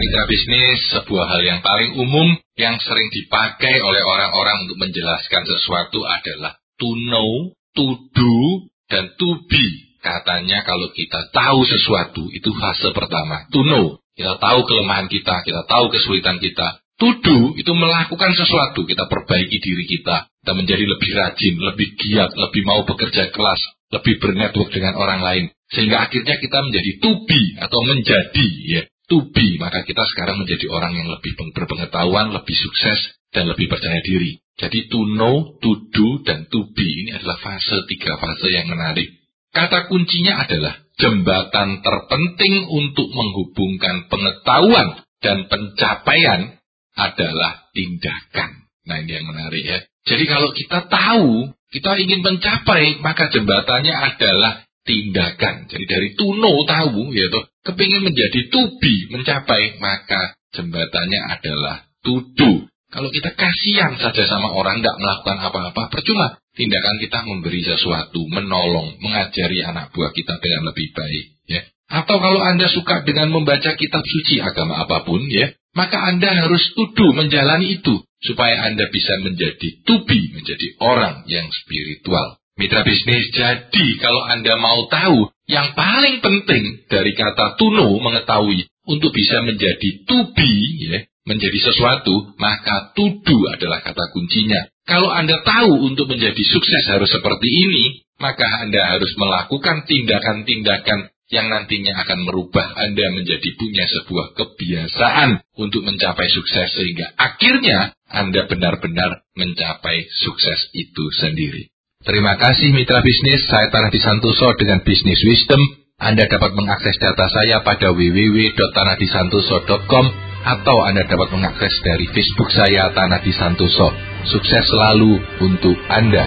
Mitra bisnis sebuah hal yang paling umum yang sering dipakai oleh orang-orang untuk menjelaskan sesuatu adalah to know, to do, dan to be. Katanya kalau kita tahu sesuatu itu fase pertama, to know. Kita tahu kelemahan kita, kita tahu kesulitan kita. To do itu melakukan sesuatu, kita perbaiki diri kita, kita menjadi lebih rajin, lebih giat, lebih mau bekerja kelas, lebih bernetwork dengan orang lain. Sehingga akhirnya kita menjadi to be atau menjadi ya to be, maka kita sekarang menjadi orang yang lebih berpengetahuan, lebih sukses, dan lebih percaya diri. Jadi to know, to do, dan to be ini adalah fase tiga fase yang menarik. Kata kuncinya adalah jembatan terpenting untuk menghubungkan pengetahuan dan pencapaian adalah tindakan. Nah ini yang menarik ya. Jadi kalau kita tahu, kita ingin mencapai, maka jembatannya adalah tindakan. Jadi dari tuno tahu, yaitu kepingin menjadi tubi, mencapai, maka jembatannya adalah tudu. Kalau kita kasihan saja sama orang tidak melakukan apa-apa, percuma. Tindakan kita memberi sesuatu, menolong, mengajari anak buah kita dengan lebih baik. Ya. Atau kalau Anda suka dengan membaca kitab suci agama apa pun, ya, maka Anda harus tudu menjalani itu. Supaya Anda bisa menjadi tubi, menjadi orang yang spiritual. Mitra bisnis, jadi kalau Anda mau tahu, yang paling penting dari kata tuno mengetahui untuk bisa menjadi to be, ya, menjadi sesuatu, maka tudu adalah kata kuncinya. Kalau Anda tahu untuk menjadi sukses harus seperti ini, maka Anda harus melakukan tindakan-tindakan yang nantinya akan merubah Anda menjadi punya sebuah kebiasaan untuk mencapai sukses sehingga akhirnya Anda benar-benar mencapai sukses itu sendiri. Terima kasih mitra bisnis, saya Tanah Disantoso dengan Bisnis Wisdom. Anda dapat mengakses data saya pada www.tanahdisantoso.com atau Anda dapat mengakses dari Facebook saya Tanah Disantoso. Sukses selalu untuk Anda.